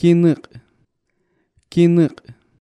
кинык кинык